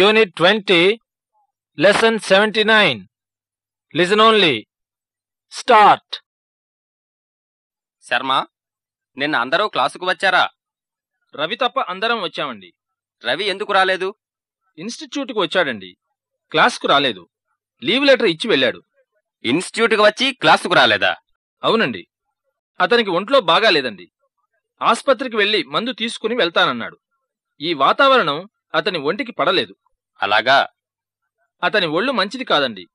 Unit 20, Lesson 79. Listen only. Start. Sharma నిన్న అందరూ క్లాసుకు వచ్చారా? రవి తప్ప అందరం వచ్చామండి. రవి ఎందుకు రాలేదు? ఇన్స్టిట్యూట్కి వచ్చాడండి. క్లాస్కు రాలేదు. లీవ్ లెటర్ ఇచ్చి వెళ్ళాడు. ఇన్స్టిట్యూట్కి వచ్చి క్లాసుకు రాలేదా? అవునండి. అతనికి ఒంట్లో బాగాలేదండి ఆస్పత్రికి వెళ్ళి మందు తీసుకుని వెళ్తానన్నాడు. ఈ వాతావరణం అతని ఒంటికి పడలేదు. అలాగా? అతని ఒళ్ళు మంచిది కాదండి.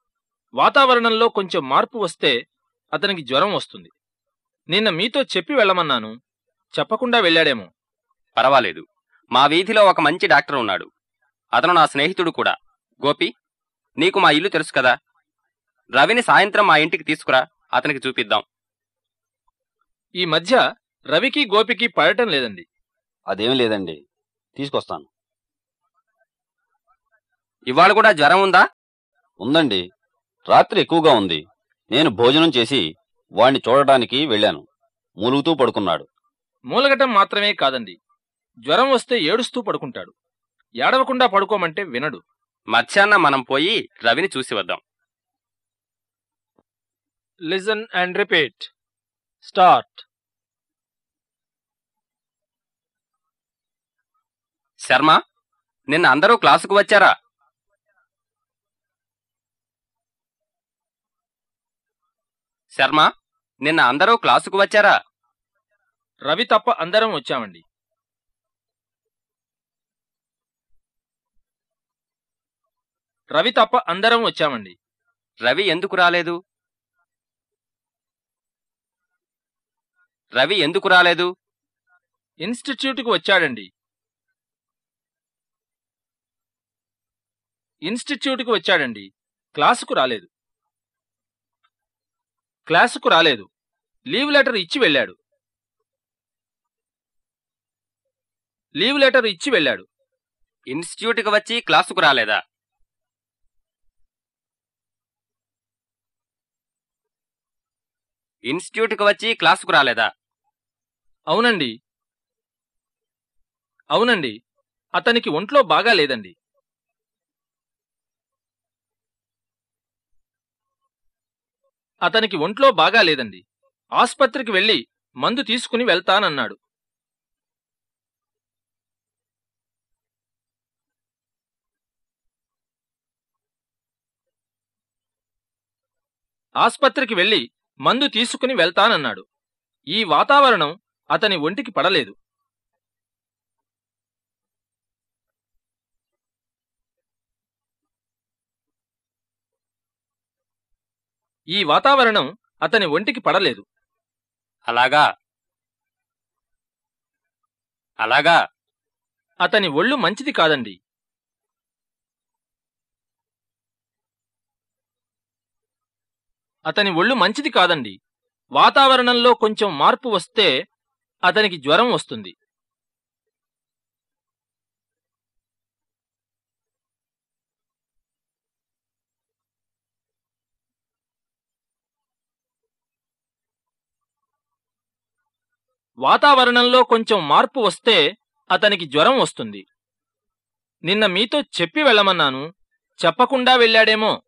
వాతావరణంలో కొంచెం మార్పు వస్తే అతనికి జ్వరం వస్తుంది. నిన్న మీతో చెప్పి వెళ్ళమన్నాను. చెప్పకుండా వెళ్ళాడేమో. పర్వాలేదు. మా వీధిలో ఒక మంచి డాక్టర్ ఉన్నాడు. అతను నా స్నేహితుడు కూడా. గోపి నీకు మా ఇల్లు తెలుసు కదా? రవిని సాయంత్రం మా ఇంటికి తీసుకురా. అతనికి చూపిద్దాం. ఈ మధ్య రవికి గోపికి పడటం లేదండి. అదేం లేదండి. తీసుకొస్తాను. ఇవాళ కూడా జ్వరం ఉందా? ఉందండి. రాత్రి ఎక్కువగా ఉంది. నేను భోజనం చేసి వాణ్ణి చూడడానికి వెళ్ళాను. మూలుగుతూ పడుకున్నాడు. మూలగటం మాత్రమే కాదండి. జ్వరం వస్తే ఏడుస్తూ పడుకుంటాడు. ఏడవకుండా పడుకోమంటే వినడు. మధ్యాహ్నం మనం పోయి రవిని చూసి వద్దాం. Listen and repeat start Sharma నిన్న అందరూ క్లాసుకు వచ్చారా? శర్మ నిన్న అందరూ క్లాసుకు వచ్చారా? రవి తప్ప అందరం వచ్చామండి. రవి తప్ప అందరం వచ్చామండి. రవి ఎందుకు రాలేదు? రవి ఎందుకు రాలేదు? ఇన్స్టిట్యూట్కి వచ్చాడండి. ఇన్స్టిట్యూట్కి వచ్చాడండి. క్లాసుకు రాలేదు. క్లాసుకు రాలేదు. లీవ్ లెటర్ ఇచ్చి వెళ్ళాడు. లీవ్ లెటర్ ఇచ్చి వెళ్ళాడు. ఇన్స్టిట్యూట్కి వచ్చి క్లాసుకు రాలేదా? ఇన్స్టిట్యూట్కి వచ్చి క్లాసుకు రాలేదా? అవునండి. అవునండి. అతనికి ఒంట్లో బాగా అతనికి ఒంట్లో బాగా లేదండి. ఆస్పత్రికి వెళ్ళి మందు తీసుకుని వెళ్తానన్నాడు. ఆస్పత్రికి వెళ్ళి మందు తీసుకుని వెళ్తానన్నాడు. ఈ వాతావరణం అతని ఒంటికి పడలేదు. ఈ వాతావరణం అతని ఒంటికి పడలేదు. అలాగా? అలాగా? అతని ఒళ్ళు మంచిది కాదండి. అతని ఒళ్ళు మంచిది కాదండి. వాతావరణంలో కొంచెం మార్పు వస్తే అతనికి జ్వరం వస్తుంది. వాతావరణంలో కొంచెం మార్పు వస్తే అతనికి జ్వరం వస్తుంది. నిన్న మీతో చెప్పి వెళ్ళమన్నాను. చెప్పకుండా వెళ్ళాడేమో.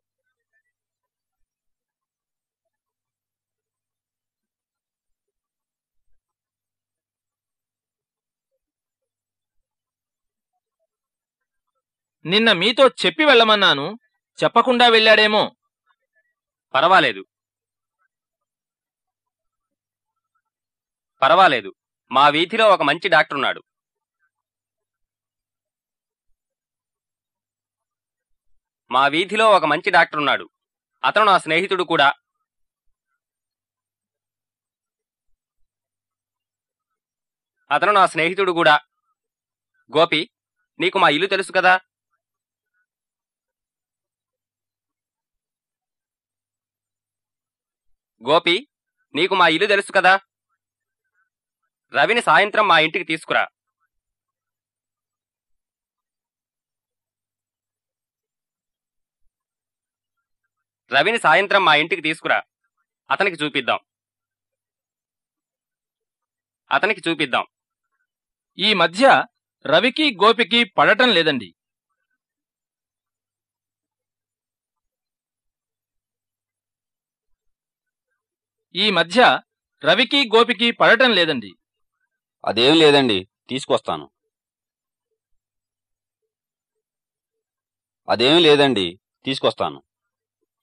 నిన్న మీతో చెప్పి వెళ్ళమన్నాను. చెప్పకుండా వెళ్ళాడేమో. పర్వాలేదు. పర్వాలేదు. మా వీధిలో ఒక మంచి డాక్టర్ ఉన్నాడు. మా వీధిలో ఒక మంచి డాక్టర్ ఉన్నాడు. అతను నా స్నేహితుడు కూడా. అతను నా స్నేహితుడు కూడా. గోపి నీకు మా ఇల్లు తెలుసు కదా? గోపి నీకు మా ఇల్లు తెలుసు కదా? రవిని సాయంత్రం మా ఇంటికి తీసుకురా. రవిని సాయంత్రం మా ఇంటికి తీసుకురా. అతనికి చూపిద్దాం. అతనికి చూపిద్దాం. ఈ మధ్య రవికి గోపికి పడటం లేదండి. ఈ మధ్య రవికి గోపికి పడటం లేదండి. అదేం లేదండి తీసుకొస్తాను. అదేం లేదండి తీసుకొస్తాను.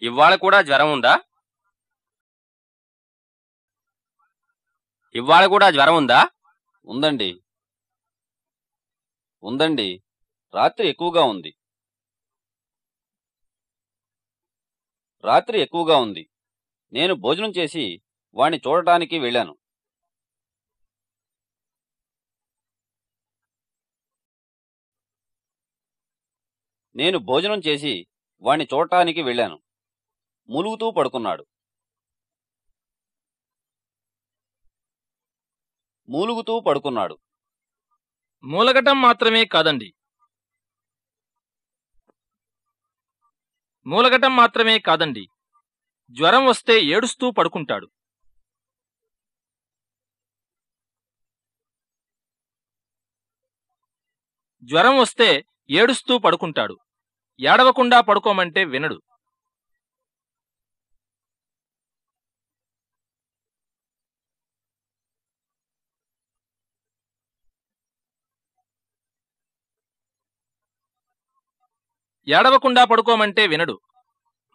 ఇవాళ కూడా జ్వరం ఉందా? ఇవాళ కూడా జ్వరం ఉందా? ఉందండి. ఉందండి. రాత్రి ఎక్కువగా ఉంది. రాత్రి ఎక్కువగా ఉంది. నేను భోజనం చేసి వాణ్ణి చూడటానికి వెళ్ళాను. నేను భోజనం చేసి వాణ్ణి చూడటానికి వెళ్ళాను. ములుగుతూ పడుకున్నాడు. మూలుగుతూ పడుకున్నాడు. మూలగటం మాత్రమే కాదండి. మూలగటం మాత్రమే కాదండి. జ్వరం వస్తే ఏడుస్తూ పడుకుంటాడు. జ్వరం వస్తే ఏడుస్తూ పడుకుంటాడు. ఏడవకుండా పడుకోమంటే వినడు. ఏడవకుండా పడుకోమంటే వినడు.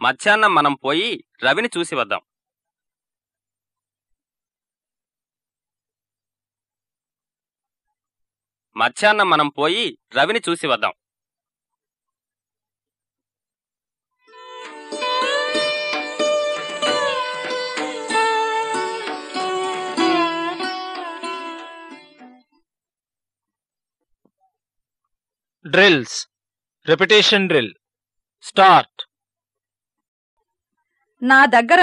మధ్యాహ్నం మనం పోయి రవిని చూసి వద్దాం. మధ్యాహ్నం మనం పోయి రవిని చూసి వద్దాం. డ్రిల్స్ రెపిటేషన్ డ్రిల్ స్టార్ట్ నా దగ్గర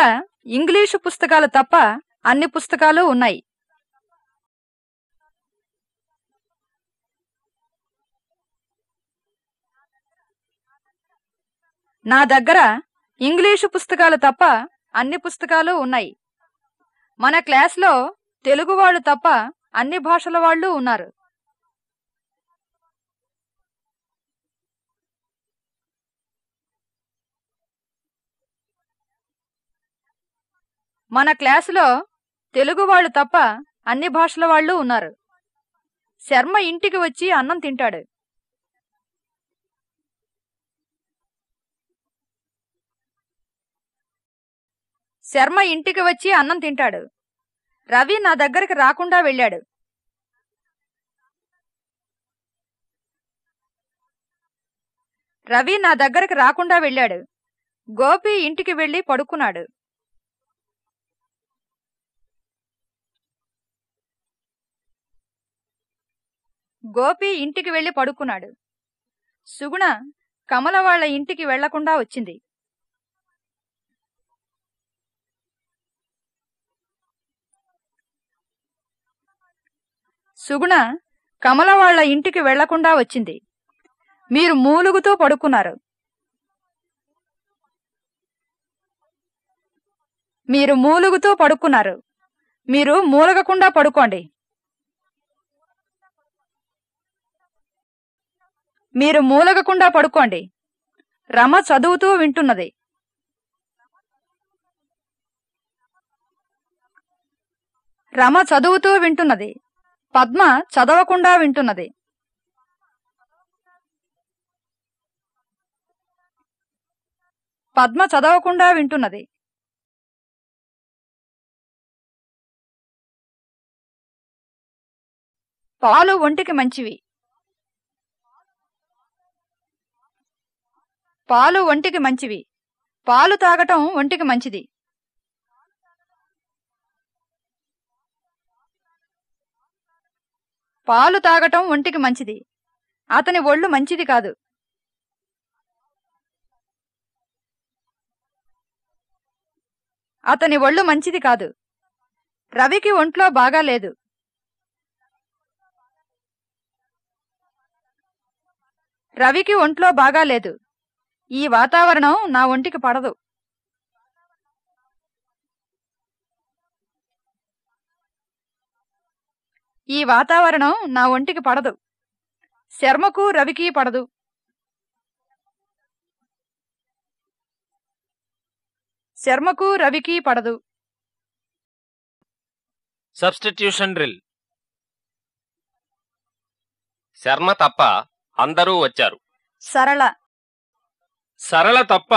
ఇంగ్లీషు పుస్తకాలు తప్ప అన్ని పుస్తకాలు ఉన్నాయి. నా దగ్గర ఇంగ్లీషు పుస్తకాలు తప్ప అన్ని పుస్తకాలు ఉన్నాయి. మన క్లాస్లో తెలుగు వాళ్ళు తప్ప అన్ని భాషల వాళ్ళు ఉన్నారు. మన క్లాసులో తెలుగు వాళ్ళు తప్ప అన్ని భాషల వాళ్ళు ఉన్నారు. శర్మ ఇంటికి వచ్చి అన్నం తింటాడు. శర్మ ఇంటికి వచ్చి అన్నం తింటాడు. రవి నా దగ్గరికి రాకుండా వెళ్ళాడు. రవి నా దగ్గరికి రాకుండా వెళ్ళాడు. గోపి ఇంటికి వెళ్ళి పడుకున్నాడు. గోపి ఇంటికి వెళ్ళి పడుకున్నాడు. సుగుణ కమల వాళ్ళ ఇంటికి వెళ్ళకుండా వచ్చింది. సుగుణ కమల వాళ్ళ ఇంటికి వెళ్ళకుండా వచ్చింది. మీరు మూలుగుతూ పడుకున్నారు. మీరు మూలుగుతూ పడుకున్నారు. మీరు మూలగకుండా పడుకోండి. మీరు మూలగకుండా పడుకోండి. రమ చదువుతూ వింటున్నది. రమ చదువుతూ వింటున్నది. పద్మ చదవకుండా వింటున్నది. పద్మ చదవకుండా వింటున్నది. పాలు ఒంటికి మంచివి. పాలు ఒంటికి మంచివి. పాలు తాగటం ఒంటికి మంచిది. పాలు తాగటం ఒంటికి మంచిది. అతని ఒళ్ళు మంచిది కాదు. అతని ఒళ్ళు మంచిది కాదు. రవికి ఒంట్లో బాగాలేదు రవికి ఒంట్లో బాగాలేదు ఈ వాతావరణం నా ఒంటికి పడదు. ఈ వాతావరణం నా ఒంటికి పడదు. శర్మకు రవికి పడదు. శర్మకు రవికి పడదు. Substitution drill. శర్మ తప్ప అందరూ వచ్చారు. సరళ. సరళ తప్ప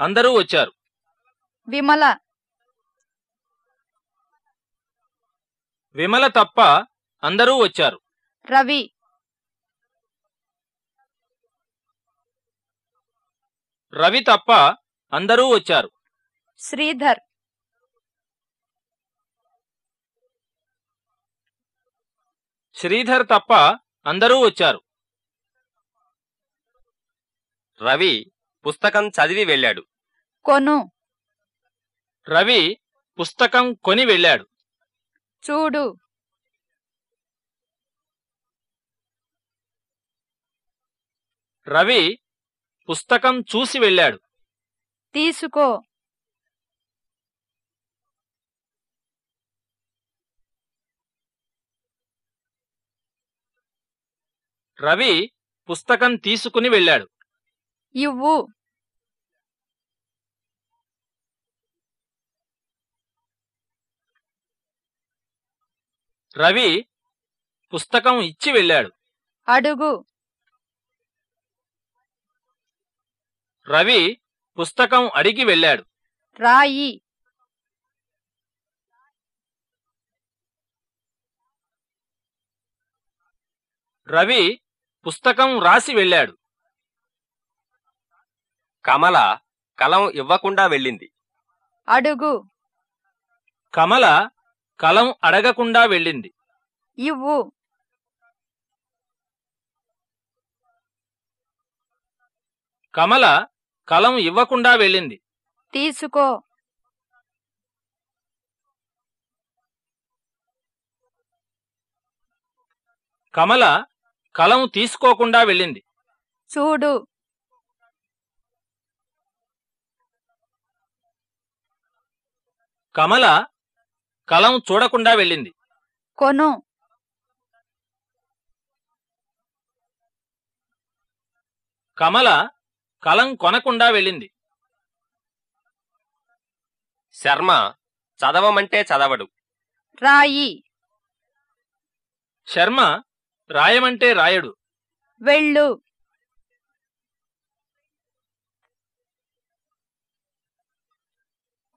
అందరూ వచ్చారు. విమల. విమల తప్ప అందరూ వచ్చారు. రవి. రవి తప్ప అందరూ వచ్చారు. శ్రీధర్. శ్రీధర్ తప్ప అందరూ వచ్చారు. రవి పుస్తకం చదివి వెళ్ళాడు. కొను. రవి పుస్తకం కొని వెళ్ళాడు. చూడు. రవి పుస్తకం చూసి వెళ్ళాడు. తీసుకో. రవి పుస్తకం తీసుకుని వెళ్ళాడు. ఇవ్వు. రవి పుస్తకం ఇచ్చి వెళ్ళాడు. అడుగు. రవి పుస్తకం అడిగి వెళ్ళాడు. రాయి. రవి పుస్తకం రాసి వెళ్ళాడు. కమల కలం ఇవ్వకుండా వెళ్ళింది. అడుగు. కమల కలం అడగకుండా వెళ్ళింది. ఇవ్వు. కమల కలం ఇవ్వకుండా వెళ్ళింది. తీసుకో. కమల కలం తీసుకోకుండా వెళ్ళింది. చూడు. కమల కలం చూడకుండా వెళ్ళింది. కొను. కమల కలం కొనకుండా వెళ్ళింది. శర్మ చదవమంటే చదవడు. రాయి. శర్మ రాయమంటే రాయడు. వెళ్ళు.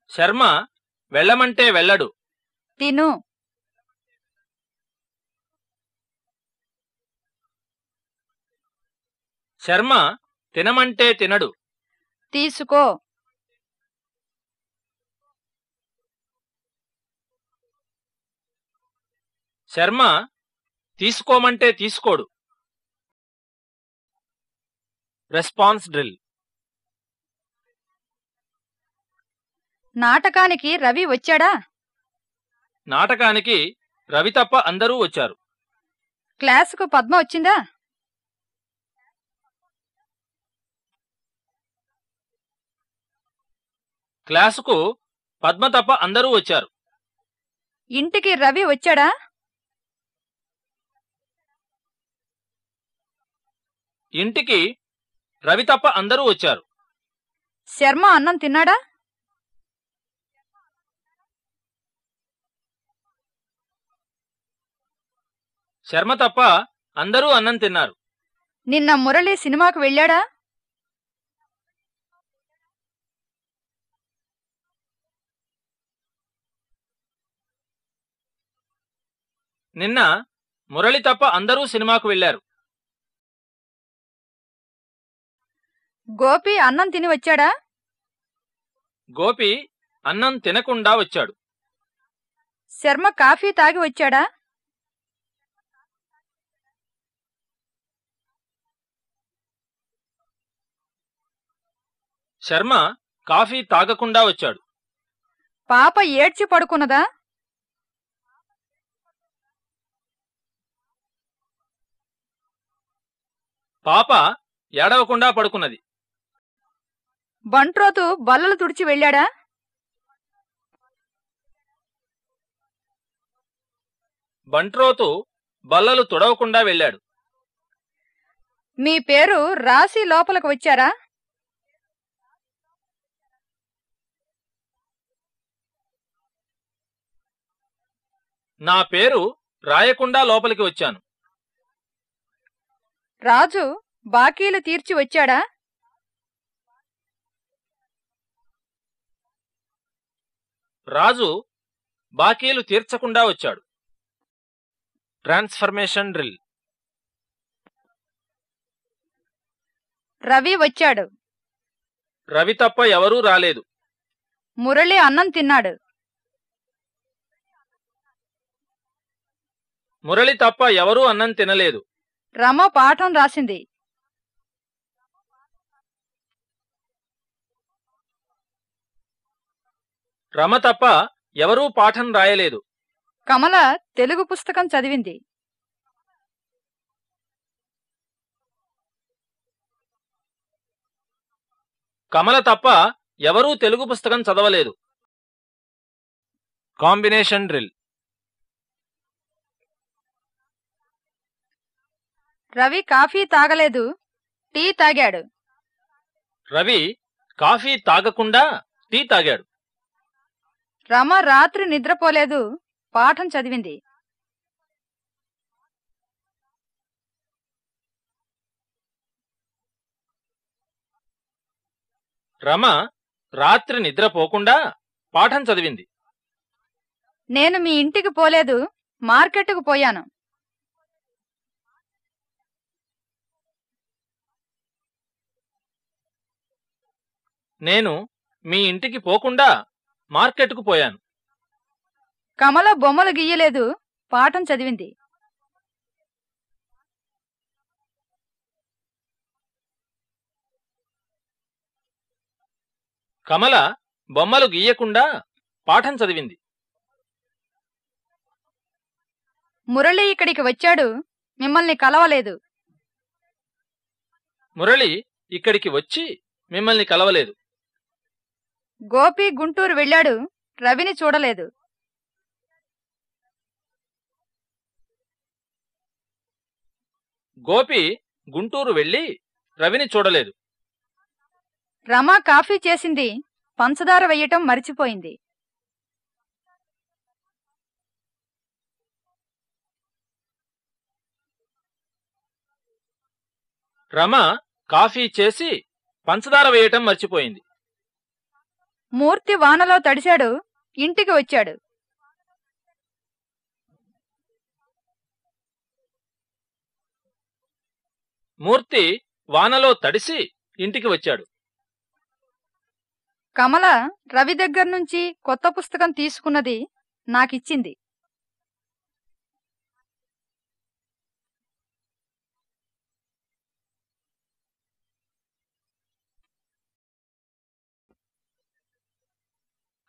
శర్మ వెళ్ళమంటే వెళ్ళడు. తిను. శర్మ తినమంటే తినడు. తీసుకో. శర్మ తీసుకోమంటే తీసుకోడు. Response drill. నాటకానికి రవి వచ్చాడా? నాటకానికి రవి తప్ప అందరూ వచ్చారు. క్లాసుకు పద్మ వచ్చిందా? క్లాసుకు పద్మ తప్ప అందరూ వచ్చారు. ఇంటికి రవి వచ్చాడా? ఇంటికి రవి తప్ప అందరూ వచ్చారు. శర్మ అన్నం తిన్నాడా? శర్మ తప్ప అందరూ అన్నం తిన్నారు. నిన్న మురళి సినిమాకు వెళ్ళాడా? నిన్న మురళి తప్ప అందరూ సినిమాకు వెళ్ళారు గోపి అన్నం తిని వచ్చాడా? గోపి అన్నం తినకుండా వచ్చాడు. శర్మ కాఫీ తాగి వచ్చాడా? శర్మ కాఫీ తాగకుండా వచ్చాడు. పాప ఏడ్చి పడుకున్నదా? పాప ఏడవకుండా పడుకున్నది. బంట్రోతు బల్లలు తుడిచి వెళ్ళాడా? బంట్రోతు బల్లలు తుడవకుండా వెళ్ళాడు. మీ పేరు రాసి లోపలికి వచ్చారా? నా పేరు రాయకుండా లోపలికి వచ్చాను. రాజు బాకీలు తీర్చి వచ్చాడా? రాజు బాకీలు తీర్చకుండా వచ్చాడు. Transformation drill. రవి వచ్చాడు. రవి తప్ప ఎవరూ రాలేదు. మురళి అన్నం తిన్నాడు. మురళి తప్ప ఎవరూ అన్నం తినలేదు. రమ పాఠం రాసింది. రమ తప్ప ఎవరూ పాఠం రాయలేదు. కమల తెలుగు పుస్తకం చదివింది. కమల తప్ప ఎవరూ తెలుగు పుస్తకం చదవలేదు. Combination drill. రవి కాఫీ తాగలేదు. టీ తాగాడు. రవి కాఫీ తాగకుండా టీ తాగాడు. రమ రాత్రి నిద్రపోలేదు. పాఠం చదివింది. రమ రాత్రి నిద్రపోకుండా పాఠం చదివింది. నేను మీ ఇంటికి పోలేదు. మార్కెట్టుకు పోయాను. నేను మీ ఇంటికి పోకుండా మార్కెట్కు పోయాను. కమల బొమ్మలు గీయలేదు పాఠం చదివింది. కమల బొమ్మలు గీయకుండా పాఠం చదివింది. మురళి ఇక్కడికి వచ్చాడు మిమ్మల్ని కలవలేదు. మురళి ఇక్కడికి వచ్చి మిమ్మల్ని కలవలేదు. గోపి గుంటూరు వెళ్ళాడు. రవిని చూడలేదు. గోపి గుంటూరు వెళ్ళి రవిని చూడలేదు. రమ కాఫీ చేసింది. పంచదార వెయ్యటం మరిచిపోయింది. రమ కాఫీ చేసి పంచదార వేయటం మర్చిపోయింది. మూర్తి వానలో తడిశాడు. ఇంటికి వచ్చాడు. మూర్తి వానలో తడిసి ఇంటికి వచ్చాడు. కమల రవి దగ్గర నుంచి కొత్త పుస్తకం తీసుకున్నది నాకిచ్చింది.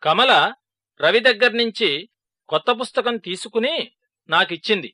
కమల రవి దగ్గర్నుంచి కొత్త పుస్తకం తీసుకుని నాకిచ్చింది.